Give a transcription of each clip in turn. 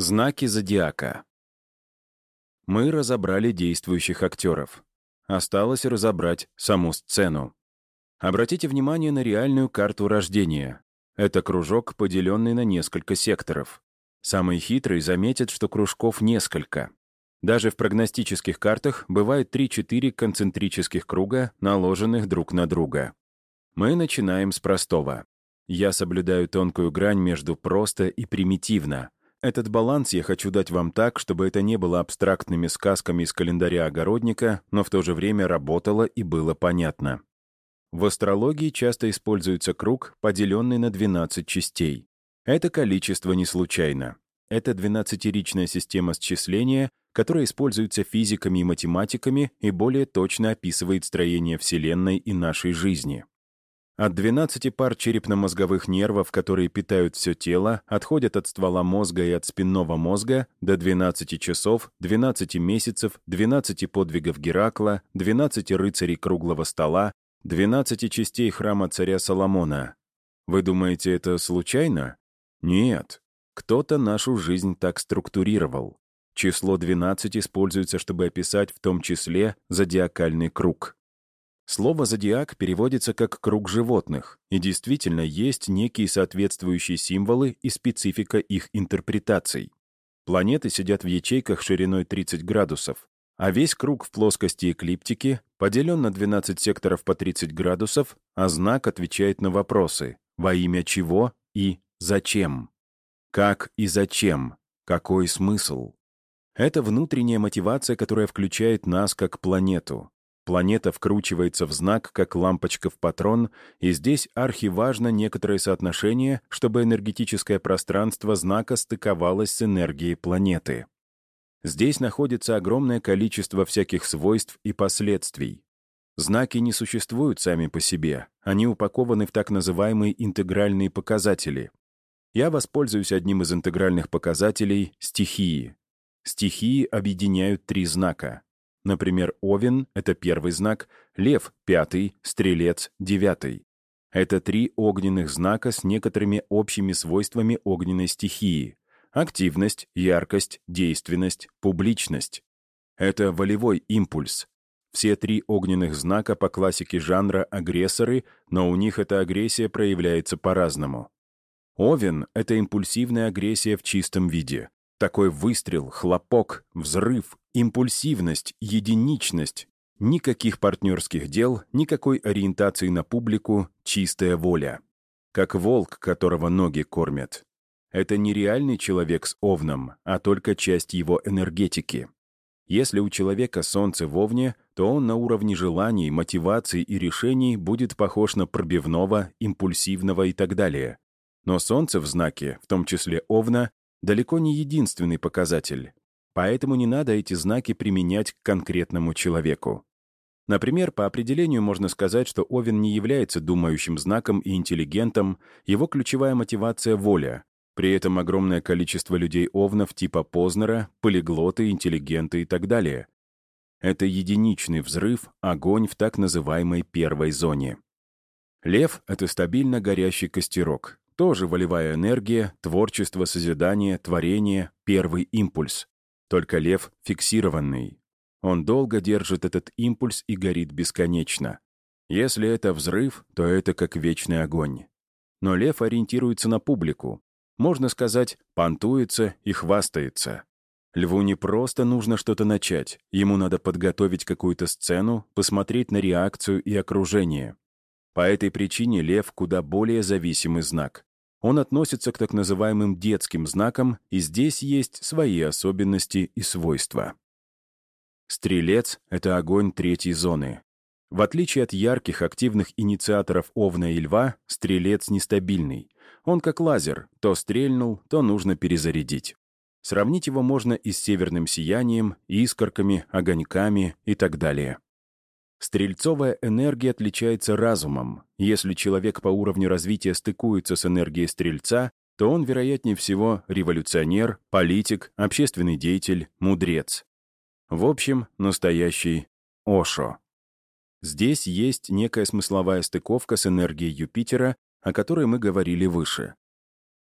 Знаки зодиака. Мы разобрали действующих актеров. Осталось разобрать саму сцену. Обратите внимание на реальную карту рождения. Это кружок, поделенный на несколько секторов. Самый хитрый заметит, что кружков несколько. Даже в прогностических картах бывает 3-4 концентрических круга, наложенных друг на друга. Мы начинаем с простого. Я соблюдаю тонкую грань между «просто» и «примитивно», этот баланс я хочу дать вам так, чтобы это не было абстрактными сказками из календаря огородника, но в то же время работало и было понятно. В астрологии часто используется круг, поделенный на 12 частей. Это количество не случайно. Это 12-ричная система счисления, которая используется физиками и математиками и более точно описывает строение Вселенной и нашей жизни. От 12 пар черепно-мозговых нервов, которые питают все тело, отходят от ствола мозга и от спинного мозга до 12 часов, 12 месяцев, 12 подвигов Геракла, 12 рыцарей круглого стола, 12 частей храма царя Соломона. Вы думаете, это случайно? Нет. Кто-то нашу жизнь так структурировал. Число 12 используется, чтобы описать в том числе зодиакальный круг. Слово «зодиак» переводится как «круг животных», и действительно есть некие соответствующие символы и специфика их интерпретаций. Планеты сидят в ячейках шириной 30 градусов, а весь круг в плоскости эклиптики поделен на 12 секторов по 30 градусов, а знак отвечает на вопросы «во имя чего» и «зачем?». Как и зачем? Какой смысл? Это внутренняя мотивация, которая включает нас как планету. Планета вкручивается в знак, как лампочка в патрон, и здесь архиважно некоторое соотношение, чтобы энергетическое пространство знака стыковалось с энергией планеты. Здесь находится огромное количество всяких свойств и последствий. Знаки не существуют сами по себе, они упакованы в так называемые интегральные показатели. Я воспользуюсь одним из интегральных показателей — стихии. Стихии объединяют три знака Например, Овен — это первый знак, Лев — пятый, Стрелец — девятый. Это три огненных знака с некоторыми общими свойствами огненной стихии. Активность, яркость, действенность, публичность. Это волевой импульс. Все три огненных знака по классике жанра агрессоры, но у них эта агрессия проявляется по-разному. Овен — это импульсивная агрессия в чистом виде. Такой выстрел, хлопок, взрыв, импульсивность, единичность. Никаких партнерских дел, никакой ориентации на публику, чистая воля. Как волк, которого ноги кормят. Это не реальный человек с овном, а только часть его энергетики. Если у человека солнце в овне, то он на уровне желаний, мотиваций и решений будет похож на пробивного, импульсивного и так далее. Но солнце в знаке, в том числе овна, далеко не единственный показатель, поэтому не надо эти знаки применять к конкретному человеку. Например, по определению можно сказать, что Овен не является думающим знаком и интеллигентом, его ключевая мотивация — воля. При этом огромное количество людей Овнов типа Познера, полиглоты, интеллигенты и так далее. Это единичный взрыв, огонь в так называемой первой зоне. Лев — это стабильно горящий костерок. Тоже волевая энергия, творчество, созидание, творение, первый импульс. Только лев фиксированный. Он долго держит этот импульс и горит бесконечно. Если это взрыв, то это как вечный огонь. Но лев ориентируется на публику. Можно сказать, понтуется и хвастается. Льву не просто нужно что-то начать, ему надо подготовить какую-то сцену, посмотреть на реакцию и окружение. По этой причине лев куда более зависимый знак. Он относится к так называемым детским знакам, и здесь есть свои особенности и свойства. Стрелец — это огонь третьей зоны. В отличие от ярких активных инициаторов Овна и Льва, стрелец нестабильный. Он как лазер, то стрельнул, то нужно перезарядить. Сравнить его можно и с северным сиянием, искорками, огоньками и так далее. Стрельцовая энергия отличается разумом. Если человек по уровню развития стыкуется с энергией Стрельца, то он, вероятнее всего, революционер, политик, общественный деятель, мудрец. В общем, настоящий Ошо. Здесь есть некая смысловая стыковка с энергией Юпитера, о которой мы говорили выше.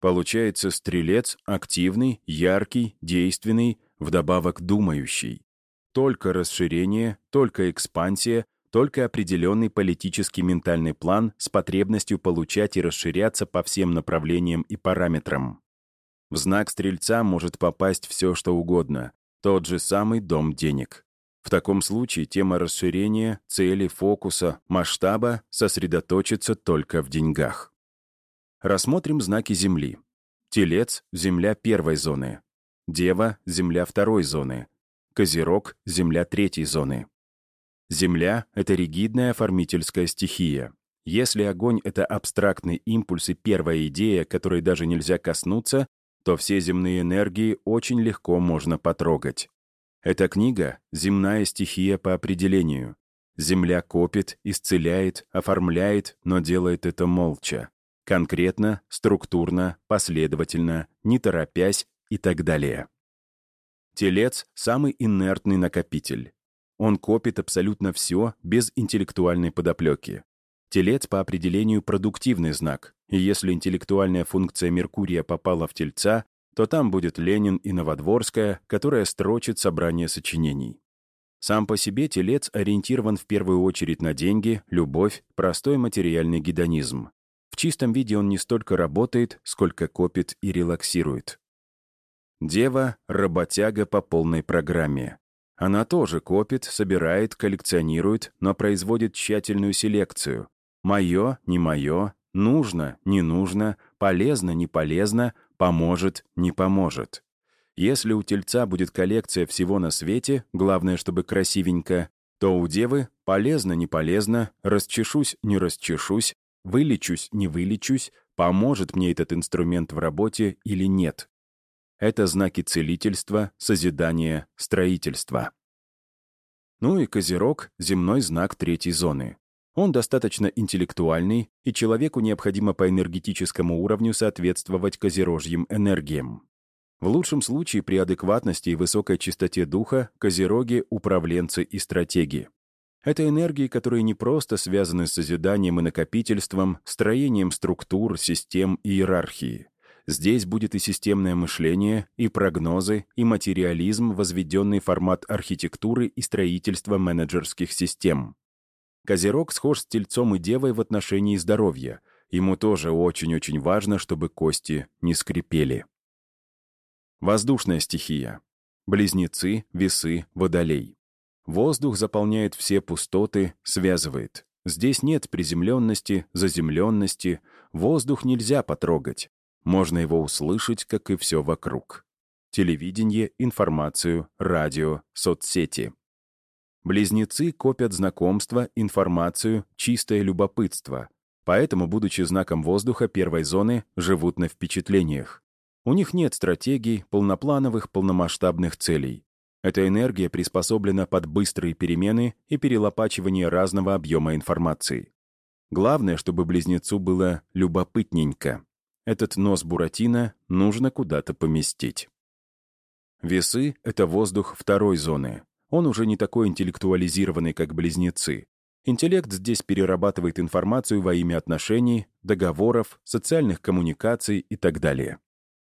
Получается стрелец активный, яркий, действенный, вдобавок думающий. Только расширение, только экспансия, только определенный политический ментальный план с потребностью получать и расширяться по всем направлениям и параметрам. В знак Стрельца может попасть все, что угодно. Тот же самый дом денег. В таком случае тема расширения, цели, фокуса, масштаба сосредоточится только в деньгах. Рассмотрим знаки Земли. Телец — Земля первой зоны. Дева — Земля второй зоны. Козерог — Земля третьей зоны. Земля — это ригидная оформительская стихия. Если огонь — это абстрактный импульс и первая идея, которой даже нельзя коснуться, то все земные энергии очень легко можно потрогать. Эта книга — земная стихия по определению. Земля копит, исцеляет, оформляет, но делает это молча. Конкретно, структурно, последовательно, не торопясь и так далее. Телец — самый инертный накопитель. Он копит абсолютно все без интеллектуальной подоплеки. Телец по определению продуктивный знак, и если интеллектуальная функция Меркурия попала в Тельца, то там будет Ленин и Новодворская, которая строчит собрание сочинений. Сам по себе Телец ориентирован в первую очередь на деньги, любовь, простой материальный гедонизм. В чистом виде он не столько работает, сколько копит и релаксирует. Дева — работяга по полной программе. Она тоже копит, собирает, коллекционирует, но производит тщательную селекцию. Мое, не мое, нужно, не нужно, полезно, не полезно, поможет, не поможет. Если у тельца будет коллекция всего на свете, главное, чтобы красивенько, то у девы полезно, не полезно, расчешусь, не расчешусь, вылечусь, не вылечусь, поможет мне этот инструмент в работе или нет. Это знаки целительства, созидания, строительства. Ну и Козерог — земной знак третьей зоны. Он достаточно интеллектуальный, и человеку необходимо по энергетическому уровню соответствовать козерожьим энергиям. В лучшем случае при адекватности и высокой чистоте духа козероги — управленцы и стратеги. Это энергии, которые не просто связаны с созиданием и накопительством, строением структур, систем и иерархии. Здесь будет и системное мышление, и прогнозы, и материализм, возведенный формат архитектуры и строительства менеджерских систем. Козерог схож с тельцом и девой в отношении здоровья. Ему тоже очень-очень важно, чтобы кости не скрипели. Воздушная стихия. Близнецы, весы, водолей. Воздух заполняет все пустоты, связывает. Здесь нет приземленности, заземленности. Воздух нельзя потрогать. Можно его услышать, как и все вокруг. Телевидение, информацию, радио, соцсети. Близнецы копят знакомства, информацию, чистое любопытство. Поэтому, будучи знаком воздуха первой зоны, живут на впечатлениях. У них нет стратегий, полноплановых, полномасштабных целей. Эта энергия приспособлена под быстрые перемены и перелопачивание разного объема информации. Главное, чтобы близнецу было любопытненько. Этот нос Буратино нужно куда-то поместить. Весы — это воздух второй зоны. Он уже не такой интеллектуализированный, как близнецы. Интеллект здесь перерабатывает информацию во имя отношений, договоров, социальных коммуникаций и так далее.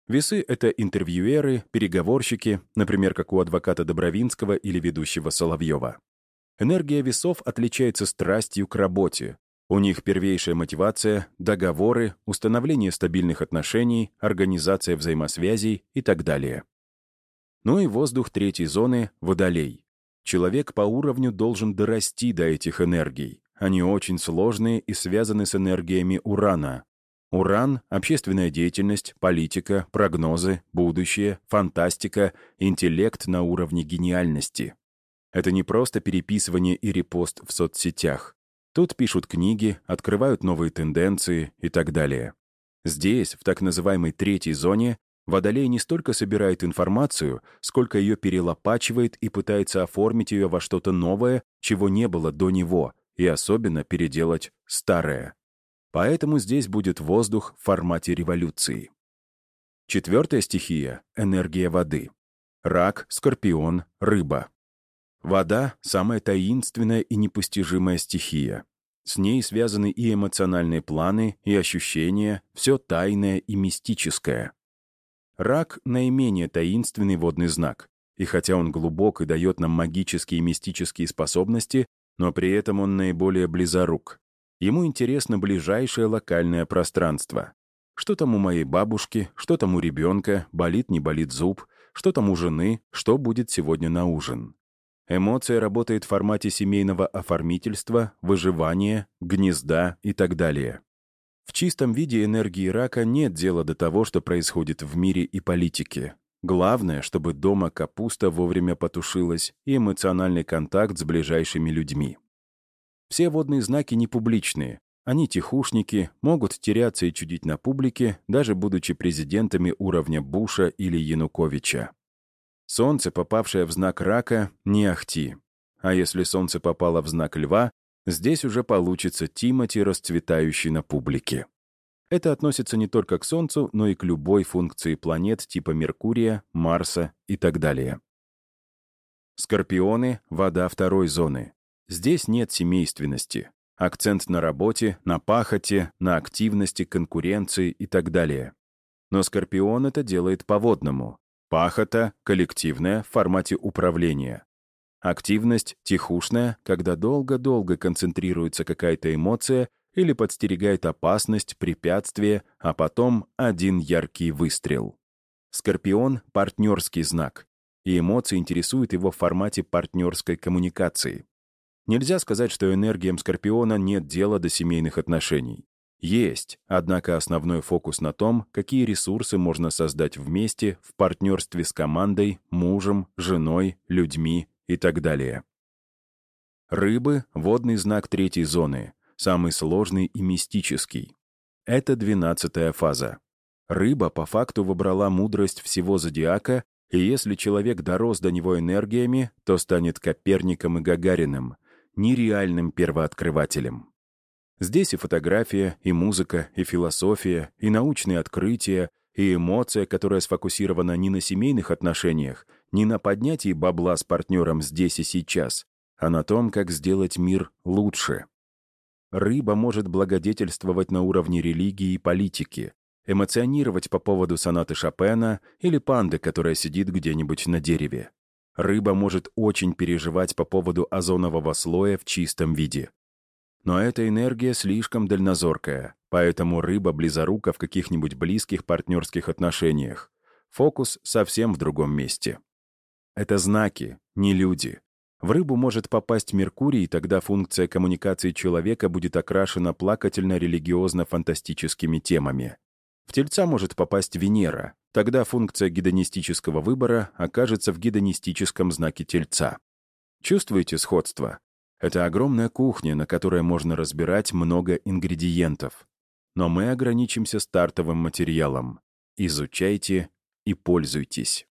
Весы — это интервьюеры, переговорщики, например, как у адвоката Добровинского или ведущего Соловьева. Энергия весов отличается страстью к работе, у них первейшая мотивация — договоры, установление стабильных отношений, организация взаимосвязей и так далее. Ну и воздух третьей зоны — водолей. Человек по уровню должен дорасти до этих энергий. Они очень сложные и связаны с энергиями Урана. Уран — общественная деятельность, политика, прогнозы, будущее, фантастика, интеллект на уровне гениальности. Это не просто переписывание и репост в соцсетях. Тут пишут книги, открывают новые тенденции и так далее. Здесь, в так называемой третьей зоне, Водолей не столько собирает информацию, сколько ее перелопачивает и пытается оформить ее во что-то новое, чего не было до него, и особенно переделать старое. Поэтому здесь будет воздух в формате революции. Четвертая стихия — энергия воды. Рак, скорпион, рыба. Вода — самая таинственная и непостижимая стихия. С ней связаны и эмоциональные планы, и ощущения, все тайное и мистическое. Рак — наименее таинственный водный знак, и хотя он глубок и дает нам магические и мистические способности, но при этом он наиболее близорук. Ему интересно ближайшее локальное пространство. Что там у моей бабушки, что там у ребенка, болит, не болит зуб, что там у жены, что будет сегодня на ужин. Эмоция работает в формате семейного оформительства, выживания, гнезда и так далее. В чистом виде энергии рака нет дела до того, что происходит в мире и политике. Главное, чтобы дома капуста вовремя потушилась и эмоциональный контакт с ближайшими людьми. Все водные знаки не публичные. Они тихушники, могут теряться и чудить на публике, даже будучи президентами уровня Буша или Януковича. Солнце, попавшее в знак рака, не ахти. А если солнце попало в знак льва, здесь уже получится Тимати, расцветающий на публике. Это относится не только к Солнцу, но и к любой функции планет типа Меркурия, Марса и так далее. Скорпионы — вода второй зоны. Здесь нет семейственности. Акцент на работе, на пахоте, на активности, конкуренции и так далее. Но Скорпион это делает по-водному. Пахота — коллективная в формате управления. Активность — тихушная, когда долго-долго концентрируется какая-то эмоция или подстерегает опасность, препятствие, а потом один яркий выстрел. Скорпион — партнерский знак, и эмоции интересуют его в формате партнерской коммуникации. Нельзя сказать, что энергиям Скорпиона нет дела до семейных отношений. Есть, однако основной фокус на том, какие ресурсы можно создать вместе в партнерстве с командой, мужем, женой, людьми и так далее. Рыбы — водный знак третьей зоны, самый сложный и мистический. Это двенадцатая фаза. Рыба по факту выбрала мудрость всего зодиака, и если человек дорос до него энергиями, то станет Коперником и Гагариным, нереальным первооткрывателем. Здесь и фотография, и музыка, и философия, и научные открытия, и эмоция, которая сфокусирована не на семейных отношениях, не на поднятии бабла с партнером здесь и сейчас, а на том, как сделать мир лучше. Рыба может благодетельствовать на уровне религии и политики, эмоционировать по поводу сонаты Шопена или панды, которая сидит где-нибудь на дереве. Рыба может очень переживать по поводу озонового слоя в чистом виде. Но эта энергия слишком дальнозоркая, поэтому рыба близорука в каких-нибудь близких партнерских отношениях. Фокус совсем в другом месте. Это знаки, не люди. В рыбу может попасть Меркурий, и тогда функция коммуникации человека будет окрашена плакательно-религиозно-фантастическими темами. В Тельца может попасть Венера, тогда функция гедонистического выбора окажется в гедонистическом знаке Тельца. Чувствуете сходство? Это огромная кухня, на которой можно разбирать много ингредиентов. Но мы ограничимся стартовым материалом. Изучайте и пользуйтесь.